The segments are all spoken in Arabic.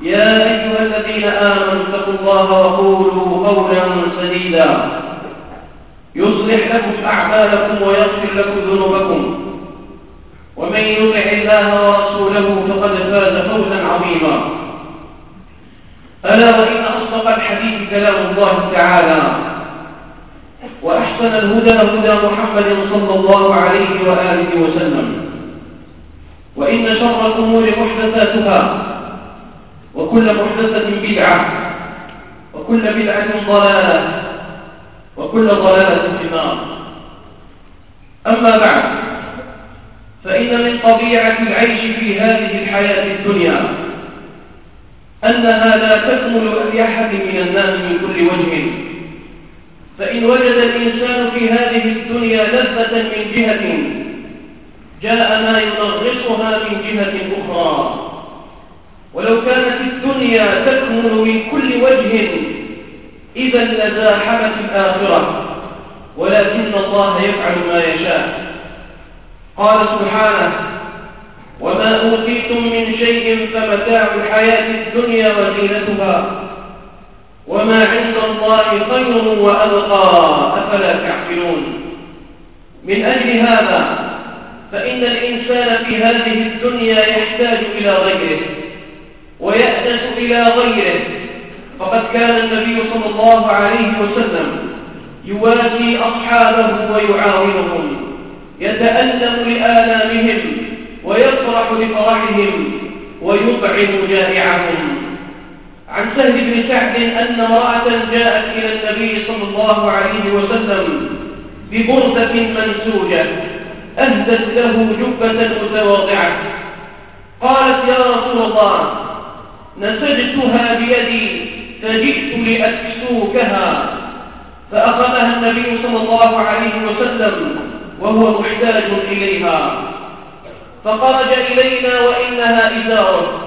يا أيها الذين آمنوا اتقوا الله وقولوا قولا سديدا. يصلح لكم أعمالكم ويغفر لكم ذنوبكم. ومن يطع الله ورسوله فقد فاز فوزا عظيما. ألا وإن أصدق الحديث كلام الله تعالى. وأحسن الهدى هدى محمد صلى الله عليه وآله وسلم. وإن شر الأمور محدثاتها. وكل محدثة بدعة وكل بدعة ضلالة وكل ضلالة في النار. أما بعد فإن من طبيعة العيش في هذه الحياة الدنيا أنها لا تكمل لأحد من الناس من كل وجه. فإن وجد الإنسان في هذه الدنيا لذة من جهة جاء ما ينغصها من جهة أخرى. ولو كانت الدنيا تكمل من كل وجه إذا لزاحمت الآخرة ولكن الله يفعل ما يشاء. قال سبحانه وما أوتيتم من شيء فمتاع الحياة الدنيا وزينتها وما عند الله خير وأبقى أفلا تعقلون؟ من أجل هذا فإن الإنسان في هذه الدنيا يحتاج إلى غيره. ويأنس إلى غيره. فقد كان النبي صلى الله عليه وسلم يواسي أصحابه ويعاونهم يتألم لآلامهم ويفرح لفرحهم ويطعم جائعهم. عن سهل بن سعد أن امرأة جاءت إلى النبي صلى الله عليه وسلم ببردة منسوجة أهدت له جبة متواضعة. قالت يا رسول الله نسجتها بيدي فجئت لأكسوكها. فأخذها النبي صلى الله عليه وسلم وهو محتاج إليها. فخرج إلينا وإنها إزاره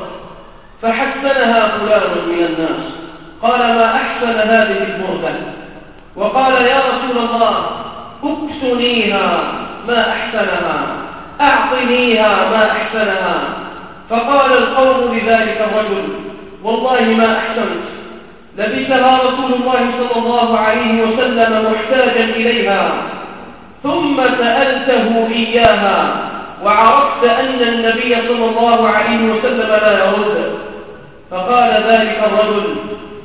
فحسنها فلان من الناس. قال ما أحسن هذه البردة وقال يا رسول الله اكسنيها ما أحسنها أعطنيها ما أحسنها. فقال القوم لذلك الرجل والله ما أحسنت. لبسها رسول الله صلى الله عليه وسلم محتاجا إليها. ثم سألته إياها وعرفت أن النبي صلى الله عليه وسلم لا يرد. فقال ذلك الرجل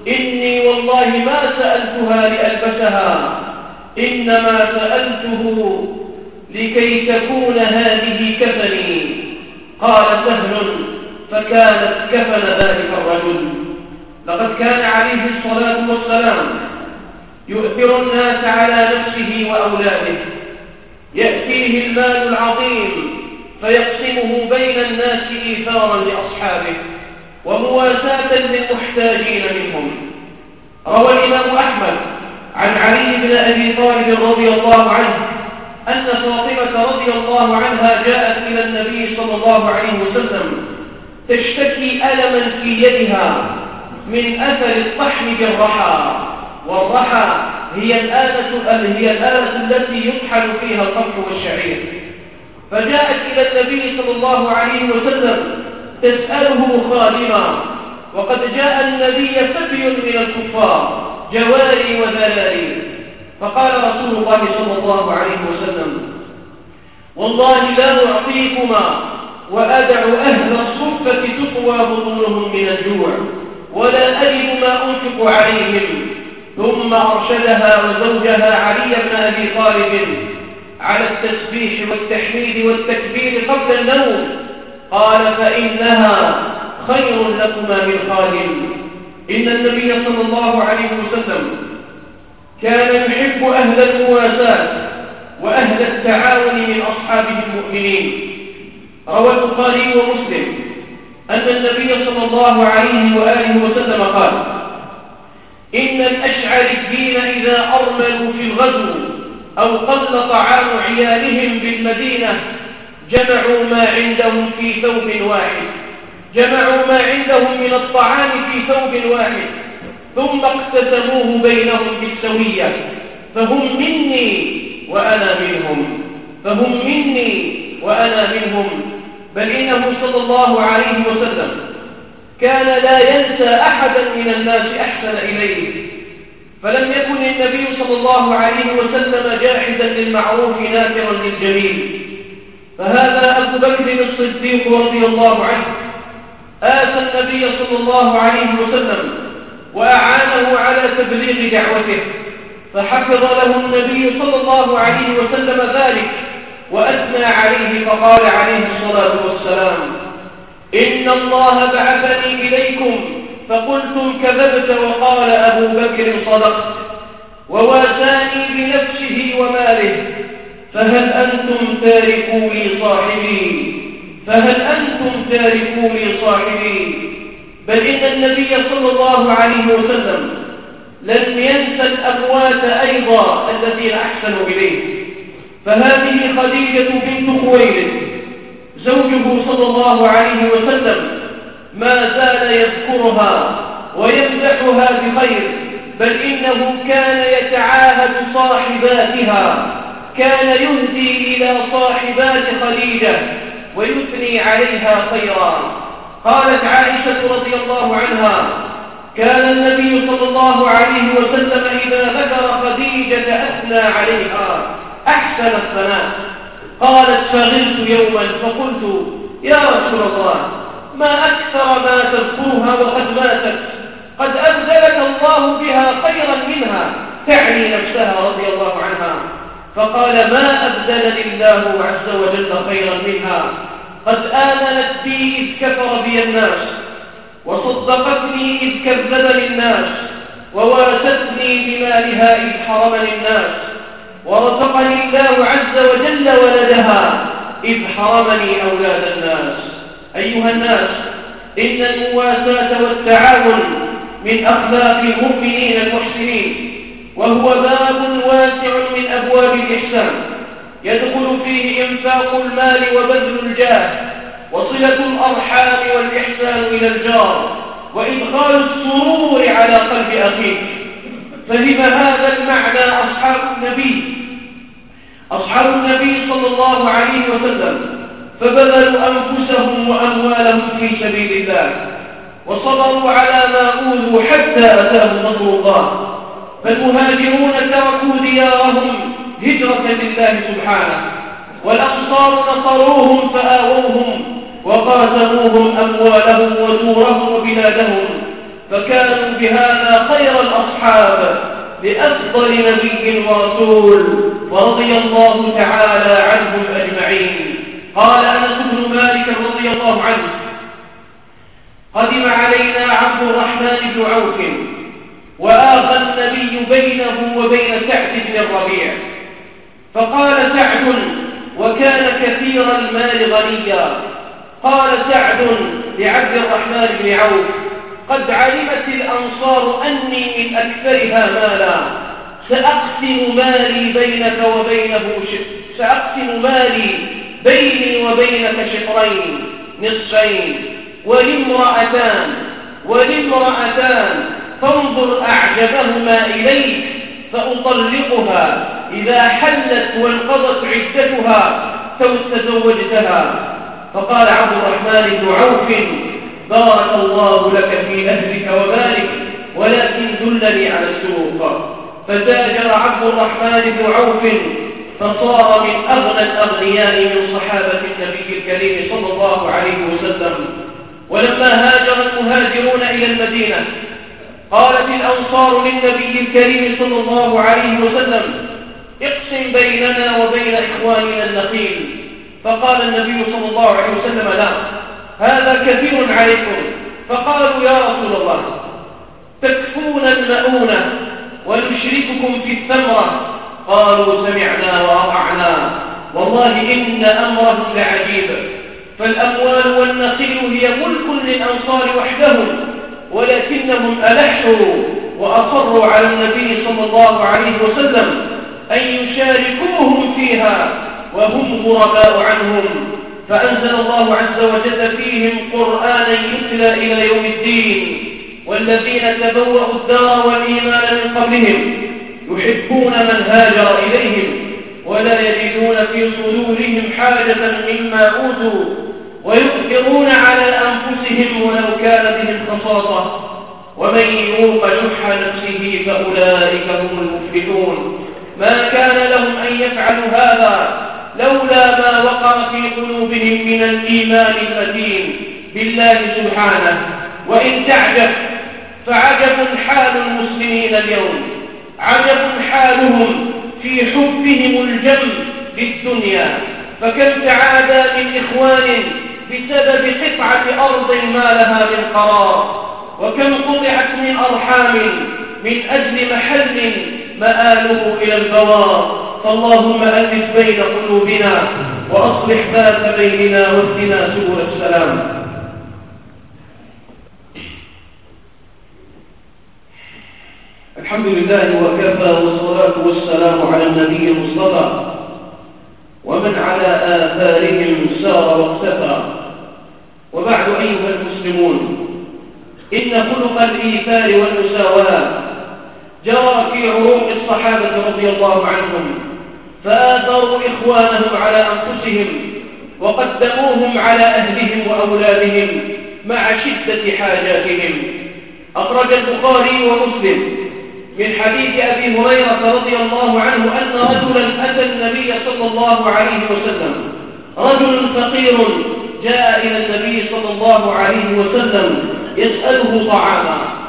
إني والله ما سألتها لألبسها إنما سألته لكي تكون هذه كفني. قال سهل فكانت كفن ذلك الرجل. لقد كان عليه الصلاة والسلام يؤثر الناس على نفسه وأولاده. يأتيه المال العظيم فيقسمه بين الناس إيثارا لأصحابه ومواساة للمحتاجين منهم. روى الإمام أحمد عن علي بن أبي طالب رضي الله عنه أن فاطمة رضي الله عنها جاءت إلى النبي صلى الله عليه وسلم تشتكي ألما في يدها من أثر الطحن بالرحى والرحى هي الآلة هي الآلة التي يطحن فيها القمح والشعير. فجاءت إلى النبي صلى الله عليه وسلم تسأله خادما وقد جاء النبي سبي من الكفار جواري وذلالي. فقال رسول الله صلى الله عليه وسلم والله لا أعطيكما وأدع أهل الصفة تطوى بطونهم من الجوع ولا أجد ما أنفق عليهم. ثم أرشدها وزوجها علي بن أبي طالب على التسبيح والتحميد والتكبير قبل النوم. قال فإنها خير لكما من خادم. إن النبي صلى الله عليه وسلم كان يحب أهل المواساة وأهل التعاون من أصحابه المؤمنين. روى البخاري ومسلم أن النبي صلى الله عليه وآله وسلم قال إن الأشعريين إذا أرملوا في الغزو أو قل طعام عيالهم بالمدينة جمعوا ما عندهم في ثوب واحد. جمعوا ما عندهم من الطعام في ثوب واحد. ثم اقتسموه بينهم بالسوية. فهم مني وأنا منهم. فهم مني وأنا منهم. بل إنه صلى الله عليه وسلم كان لا ينسى أحدا من الناس أحسن إليه. فلم يكن النبي صلى الله عليه وسلم جاحدا للمعروف ناكرا للجميل. فهذا أبو بكر الصديق رضي الله عنه. آتى النبي صلى الله عليه وسلم وأعانه على تبليغ دعوته. فحفظ له النبي صلى الله عليه وسلم ذلك وأثنى عليه فقال عليه الصلاة والسلام إن الله بعثني إليكم فقلتم كذبت وقال أبو بكر صدقت وواساني بنفسه وماله فهل أنتم تاركوا لي صاحبي؟ فهل أنتم تاركوا لي صاحبي؟ بل إن النبي صلى الله عليه وسلم لن ينسى الأموات أيضا الذين أحسنوا إليه. فهذه خديجة بنت خويلد زوجه صلى الله عليه وسلم ما زال يذكرها ويمدحها بخير بل إنه كان يتعاهد صاحباتها كان يهدي إلى صاحبات خديجة ويثني عليها خيرا. قالت عائشة رضي الله عنها كان النبي صلى الله عليه وسلم إذا ذكر خديجة أثنى عليها أحسن الثناء. قالت فغلت يوما فقلت يا رسول الله ما أكثر ما تذكرها وقد ماتت قد أبدلك الله بها خيرا منها تعني نفسها رضي الله عنها. فقال ما أبدلني الله عز وجل خيرا منها قد آمنت بي إذ كفر بي الناس وصدقتني إذ كذبني الناس ووارثتني بمالها إذ حرمني الناس ورزقني الله عز وجل ولدها إذ حرمني أولاد الناس. أيها الناس إن المواساة والتعاون من أخلاق المؤمنين المحسنين وهو باب واسع من أبواب الإحسان. يدخل فيه إنفاق المال وبذل الجاه وصلة الأرحام والإحسان إلى الجار وإدخال السرور على قلب أخيك فهم هذا المعنى أصحاب النبي؟ أصحاب النبي صلى الله عليه وسلم فبذلوا أنفسهم وأموالهم في سبيل الله وصبروا على ما أوذوا حتى أتاهم نصر الله فالمهاجرون تركوا ديارهم هجرة لله سبحانه. والأنصار نصروهم فآووهم وقاسموهم أموالهم ودورهم وبلادهم. فكانوا بهذا خير الأصحاب لأفضل نبي ورسول ورضي الله تعالى عنهم أجمعين. قال أنس بن مالك رضي الله عنه قدم علينا عبد الرحمن بن عوف وآخى النبي بينه وبين سعد بن الربيع. فقال سعد وكان كثير المال غنيا. قال سعد لعبد الرحمن بن عوف قد علمت الأنصار أني من أكثرها مالا. سأقسم مالي بينك وبينه سأقسم مالي بيني وبينك شطرين نصفين. ولامرأتان ولامرأتان فانظر أعجبهما إليك فأطلقها. إذا حلت وانقضت عدتها تزوجتها. فقال عبد الرحمن بن عوف بارك الله لك في أهلك ومالك ولكن دلني على السوق فتاجر عبد الرحمن بن عوف فصار من أغنى الأغنياء من صحابة النبي الكريم صلى الله عليه وسلم. ولما هاجر المهاجرون إلى المدينة قالت الأنصار للنبي الكريم صلى الله عليه وسلم اقسم بيننا وبين إخواننا النخيل. فقال النبي صلى الله عليه وسلم لا هذا كثير عليكم. فقالوا يا رسول الله تكفون المؤونة ونشرككم في الثمرة؟ قالوا سمعنا وأطعنا. والله إن أمرهم لعجيب. فالأموال والنخيل هي ملك للأنصار وحدهم ولكنهم ألحوا وأصروا على النبي صلى الله عليه وسلم. أن يشاركوهم فيها وهم غرباء عنهم. فأنزل الله عز وجل فيهم قرآنا يتلى إلى يوم الدين. والذين تبوأوا الدار والإيمان من قبلهم يحبون من هاجر إليهم ولا يجدون في صدورهم حاجة مما أوتوا ويؤثرون على أنفسهم ولو كان بهم خصاصة. ومن يوق شح نفسه فأولئك هم المفلحون. ما كان لهم أن يفعلوا هذا لولا ما وقع في قلوبهم من الإيمان المتين بالله سبحانه. وإن تعجب فعجب حال المسلمين اليوم. عجب حالهم في حبهم الجم للدنيا. فكم تعادى من إخوان بسبب قطعة أرض ما لها من قرار. وكم قطعت من أرحام من أجل محل مآله إلى البوار فاللهم ألف بين قلوبنا وأصلح ذات بيننا واهدنا سبل السلام. الحمد لله وكفى والصلاة والسلام على النبي المصطفى ومن على آثارهم سار واقتفى. وبعد أيها المسلمون إن خلق الإيثار والمساواة جرى في عروق الصحابة رضي الله عنهم. فآثروا إخوانهم على أنفسهم وقدموهم على أهلهم وأولادهم مع شدة حاجاتهم. أخرج البخاري ومسلم من حديث أبي هريرة رضي الله عنه أن رجلا أتى النبي صلى الله عليه وسلم. رجل فقير جاء إلى النبي صلى الله عليه وسلم يسأله طعاما.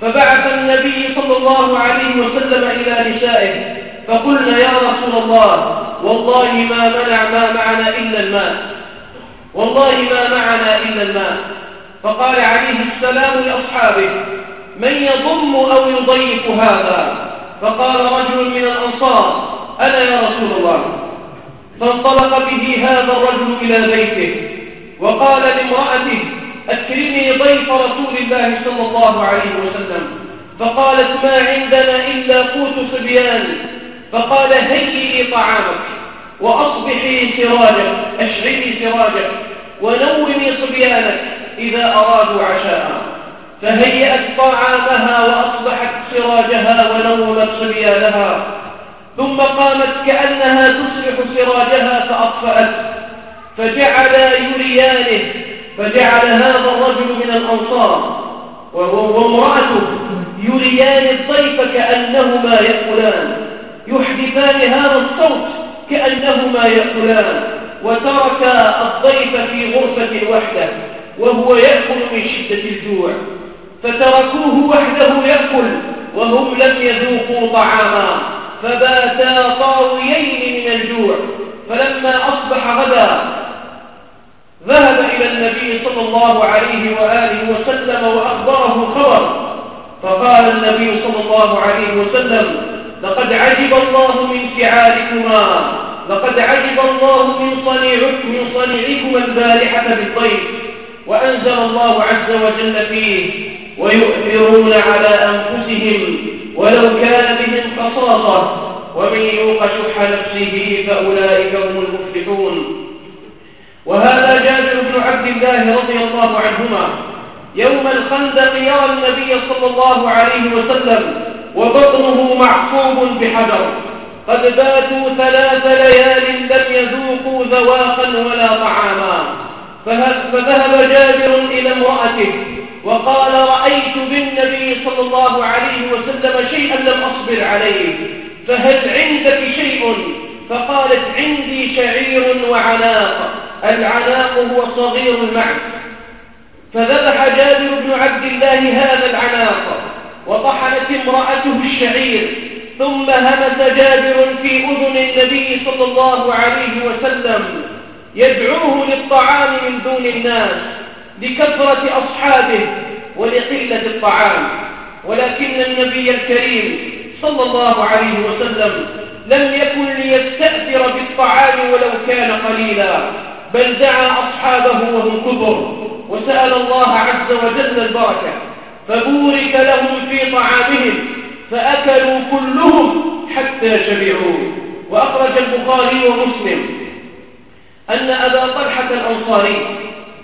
فبعث النبي صلى الله عليه وسلم إلى نسائه فقلنا يا رسول الله والله ما منع ما معنا إلا الماء. والله ما معنا إلا الماء. فقال عليه السلام لأصحابه من يضم أو يضيف هذا؟ فقال رجل من الأنصار أنا يا رسول الله. فانطلق به هذا الرجل إلى بيته وقال لامرأته أكرمي الله صلى الله عليه وسلم. فقالت ما عندنا إلا قوت صبيان. فقال هيئي طعامك وأصبحي سراجك أشعلي سراجك ونومي صبيانك إذا أرادوا عشاء فهيأت طعامها وأصبحت سراجها ونومت صبيانها. ثم قامت كأنها تصلح سراجها فأطفأت فجعل يريانه فجعل هذا الرجل من الأنصار وامرأته يريان الضيف كأنهما يأكلان يحدثان هذا الصوت كأنهما يأكلان وترك الضيف في غرفة وحده وهو يأكل من شدة الجوع فتركوه وحده يأكل وهم لم يذوقوا طعاما فباتا طاويين من الجوع فلما أصبح غدا ذهب إلى النبي صلى الله عليه وآله وسلم وأخبره خبر. فقال النبي صلى الله عليه وسلم لقد عجب الله من فعالكما لقد عجب الله من صنيعكم من صنيعكما البارحة بالطيب وأنزل الله عز وجل فيه ويؤثرون على أنفسهم ولو كان بهم خصاصة ومن يوق شح نفسه فأولئك هم المفلحون. وهذا جابر بن عبد الله رضي الله عنهما يوم الخندق يرى النبي صلى الله عليه وسلم وبطنه معصوب بحجر. قد باتوا ثلاث ليال لم يذوقوا ذواقا ولا طعاما. فذهب جابر إلى امرأته وقال رأيت بالنبي صلى الله عليه وسلم شيئا لم أصبر عليه فهل عندك شيء؟ فقالت عندي شعير وعناق. العناق هو صغير المعز. فذبح جابر بن عبد الله هذا العناق وطحنت امرأته الشعير. ثم همس جابر في أذن النبي صلى الله عليه وسلم. يدعوه للطعام من دون الناس لكثرة أصحابه ولقلة الطعام. ولكن النبي الكريم صلى الله عليه وسلم لم يكن ليستأثر بالطعام ولو كان قليلا بل دعا أصحابه وهم كبر وسأل الله عز وجل البركة فبورك لهم في طعامهم فأكلوا كلهم حتى شبعوا. وأخرج البخاري ومسلم أن أبا طلحة الأنصاري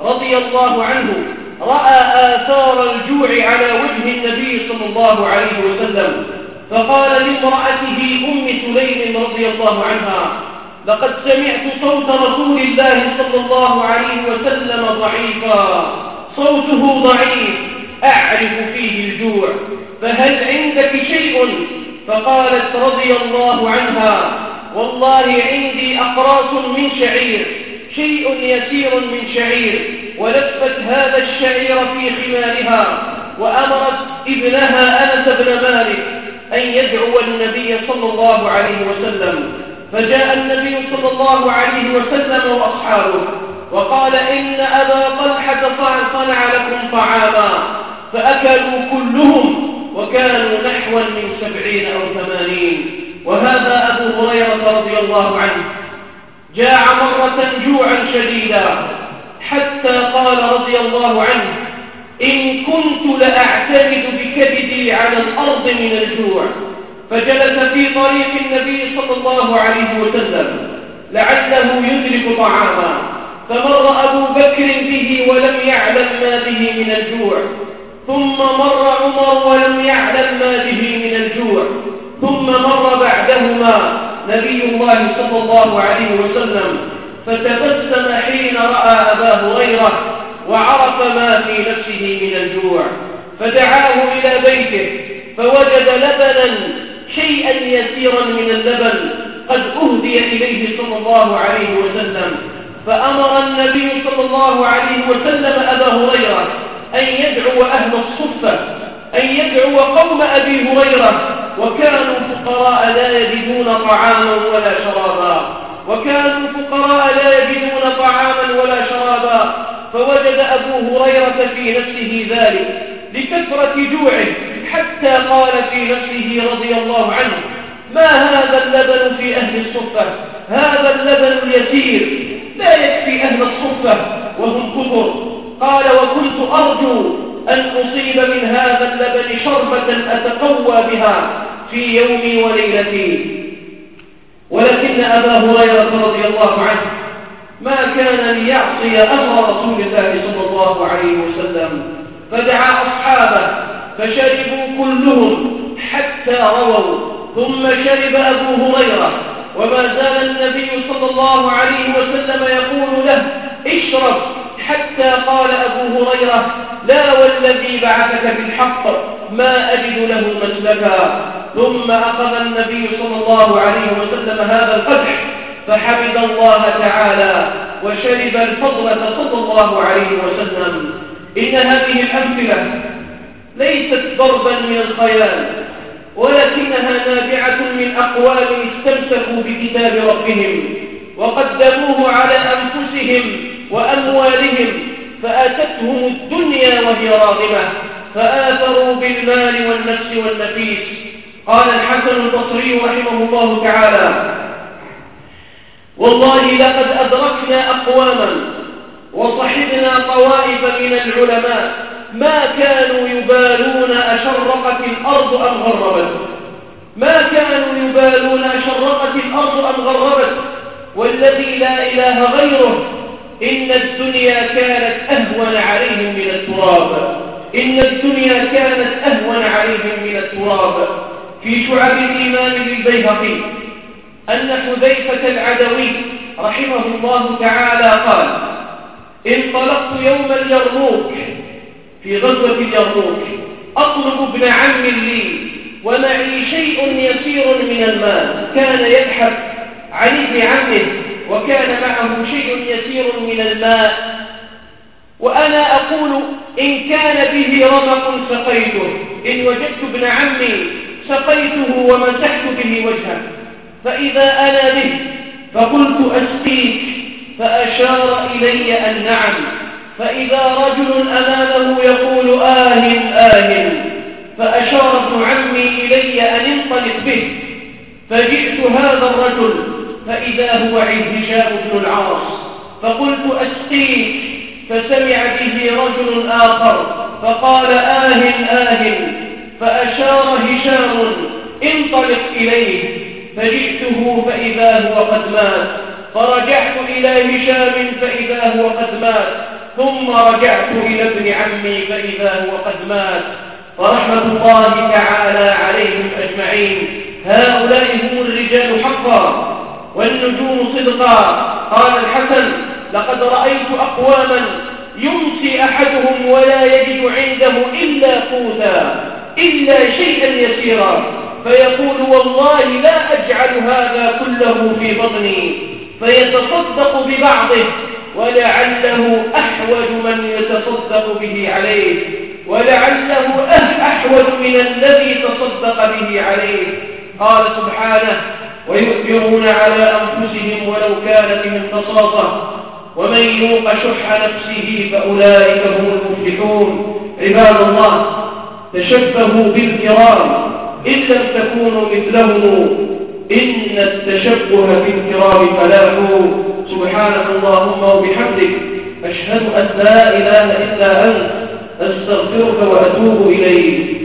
رضي الله عنه رأى آثار الجوع على وجه النبي صلى الله عليه وسلم. فقال لامرأته أم سليم رضي الله عنها لقد سمعت صوت رسول الله صلى الله عليه وسلم ضعيفا. صوته ضعيف أعرف فيه الجوع. فهل عندك شيء؟ فقالت رضي الله عنها والله عندي أقراص من شعير شيء يسير من شعير ولفت هذا الشعير في خمارها وأمرت ابنها أنس بن مالك أن يدعو النبي صلى الله عليه وسلم. فجاء النبي صلى الله عليه وسلم وأصحابه وقال إن أبا طلحة صنع لكم طعاما. فأكلوا كلهم وكانوا نحوا من سبعين أو ثمانين. وهذا أبو هريرة رضي الله عنه. جاع مرة جوعا شديدا حتى قال رضي الله عنه إن كنت لأعتمد بكبدي على الأرض من الجوع فجلس في طريق النبي صلى الله عليه وسلم لعله يدرك طعاما فمر أبو بكر به ولم يعلم ما به من الجوع ثم مر عمر ولم يعلم ما به من الجوع ثم مر بعدهما نبي الله صلى الله عليه وسلم فتبسم حين رأى أبا هريرة وعرف ما في نفسه من الجوع فدعاه إلى بيته فوجد لبنا شيئا يسيرا من اللبن قد أهدي إليه صلى الله عليه وسلم. فأمر النبي صلى الله عليه وسلم أبا هريرة أن يدعو أهل الصفة أن يدعو قوم أبي هريرة وكانوا فقراء لا يجدون طعاما ولا شرابا وكانوا فقراء لا يجدون طعاما ولا شرابا. فوجد أبو هريرة في نفسه ذلك لكثرة جوعه حتى قال في نفسه رضي الله عنه ما هذا اللبن في أهل الصفة؟ هذا اللبن اليسير لا يكفي أهل الصفة وهم كفر. قال وكنت أرجو أن أصيب من هذا اللبن شربة أتقوى بها في يومي وليلتي. ولكن أبا هريرة رضي الله عنه ما كان ليعصي أمر رسول الله صلى الله عليه وسلم. فدعا أصحابه فشربوا كلهم حتى رووا. ثم شرب أبو هريرة. وما زال النبي صلى الله عليه وسلم يقول له اشرب حتى قال أبو هريرة لا والذي بعثك بالحق ما أجد له مسلكا. ثم أخذ النبي صلى الله عليه وسلم هذا القدح فحمد الله تعالى وشرب الفضلة صلى الله عليه وسلم. إن هذه الأمثلة ليست ضربا من الخيال ولكنها نابعة من أقوال استمسكوا بكتاب ربهم وقدموه على أنفسهم وأموالهم فآتتهم الدنيا وهي راغمة فآثروا بالمال والنفس والنفيس. قال الحسن البصري رحمه الله تعالى والله لقد أدركنا أقواما وصحبنا طوائف من العلماء ما كانوا يبالون أشرقت الأرض أم غربت. ما كانوا يبالون أشرقت الأرض أم غربت. والذي لا إله غيره إن الدنيا كانت أهون عليهم من التراب. إن الدنيا كانت أهون عليهم من التراب. في شعب الإيمان للبيهقي أن حذيفة العدوي رحمه الله تعالى قال انطلقت يوم اليرموك في غزوة اليرموك أطلب ابن عم لي ومعي شيء يسير من المال. كان يبحث عن ابن عمه وكان معه شيء يسير من الماء. وأنا أقول إن كان به رمق سقيته إن وجدت ابن عمي سقيته ومسحت به وجهه. فإذا أنا به فقلت أسقيك فأشار إلي النعم فإذا رجل أمامه يقول آه آه فأشار ابن عمي إلي أن انطلق به. فجئت هذا الرجل فإذا هو هشام بن العاص. فقلت أسقيك فسمع به رجل آخر. فقال آه آه فأشار هشام انطلق إليه. فجئته فإذا هو قد مات. فرجعت إلى هشام فإذا هو قد مات. ثم رجعت إلى ابن عمي فإذا هو قد مات. فرحمة الله تعالى عليهم أجمعين. هؤلاء هم الرجال حقا والنجوم صدقا. قال الحسن لقد رأيت أقواما يمسي أحدهم ولا يجد عنده إلا قوتا إلا شيئا يسيرا. فيقول والله لا أجعل هذا كله في بطني فيتصدق ببعضه ولعله أحوج من يتصدق به عليه ولعله أحوج من الذي تصدق به عليه. قال سبحانه ويؤثرون على أنفسهم ولو كان بهم خصاصة ومن يوق شح نفسه فأولئك هم المفلحون. عباد الله تشبهوا بالكرام إن لم تكونوا مثلهم إن التشبه بالكرام فلاح سبحانك اللهم وبحمدك أشهد أن لا إله إلا أنت أستغفرك وأتوب إليك.